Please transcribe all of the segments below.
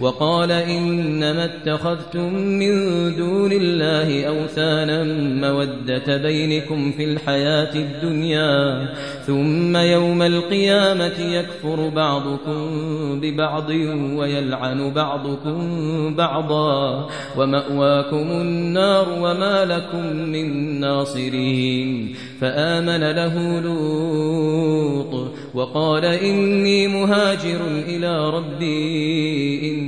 وقال إنما اتخذتم من دون الله أوثانا مودة بينكم في الحياة الدنيا ثم يوم القيامة يكفر بعضكم ببعض ويلعن بعضكم بعضا ومأواكم النار وما لكم من ناصرين. فآمن له لوط وقال إني مهاجر إلى ربي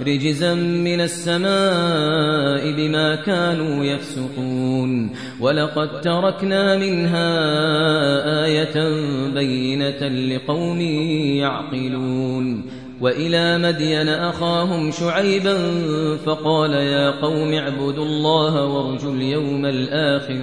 رجزا من السماء بما كانوا يفسقون. ولقد تركنا منها آية بينة لقوم يعقلون. وإلى مدين أخاهم شعيبا فقال يا قوم اعبدوا الله وارجوا اليوم الآخر.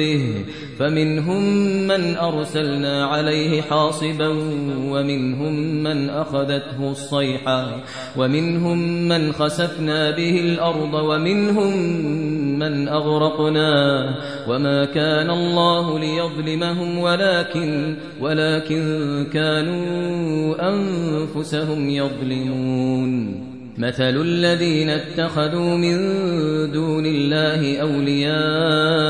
بذنبه فمنهم من أرسلنا عليه حاصبا ومنهم من أخذته الصيحة ومنهم من خسفنا به الأرض ومنهم من أغرقنا. وما كان الله ليظلمهم ولكن ولكن كانوا أنفسهم يظلمون. مثل الذين اتخذوا من دون الله أولياء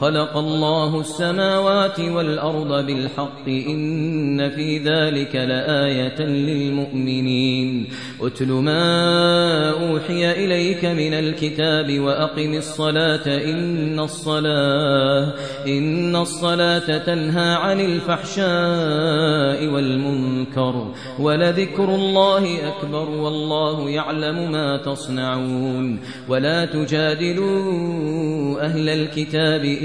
خلق الله السماوات والأرض بالحق إن في ذلك لآية للمؤمنين. أتل ما أوحي إليك من الكتاب وأقم الصلاة. إن الصلاة إن الصلاة تنهى عن الفحشاء والمنكر ولذكر الله أكبر والله يعلم ما تصنعون. ولا تجادلوا أهل الكتاب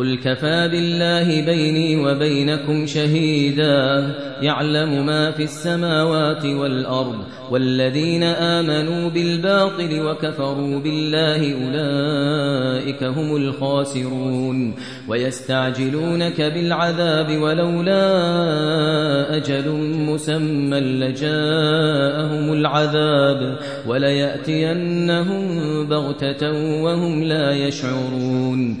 قل كفى بالله بيني وبينكم شهيدا يعلم ما في السماوات والأرض والذين آمنوا بالباطل وكفروا بالله أولئك هم الخاسرون ويستعجلونك بالعذاب ولولا أجل مسمى لجاءهم العذاب وليأتينهم بغتة وهم لا يشعرون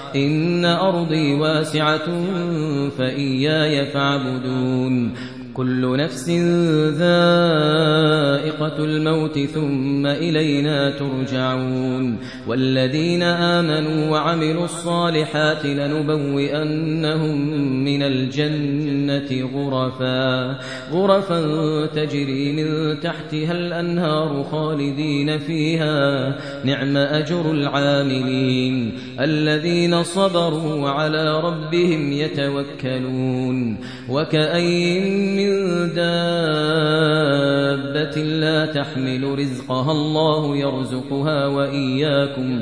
إن أرضي واسعة فإياي فاعبدون. كل نفس ذائقة الموت ثم إلينا ترجعون والذين آمنوا وعملوا الصالحات لنبوئنهم من الجنة غرفا غرفا تجري من تحتها الأنهار خالدين فيها نعم أجر العاملين الذين صبروا وعلى ربهم يتوكلون. وكأين من دابة لا تحمل رزقها الله يرزقها وإياكم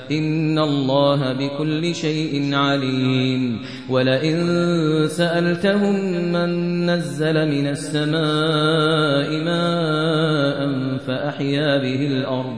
إن الله بكل شيء عليم. ولئن سألتهم من نزل من السماء ماء فأحيا به الأرض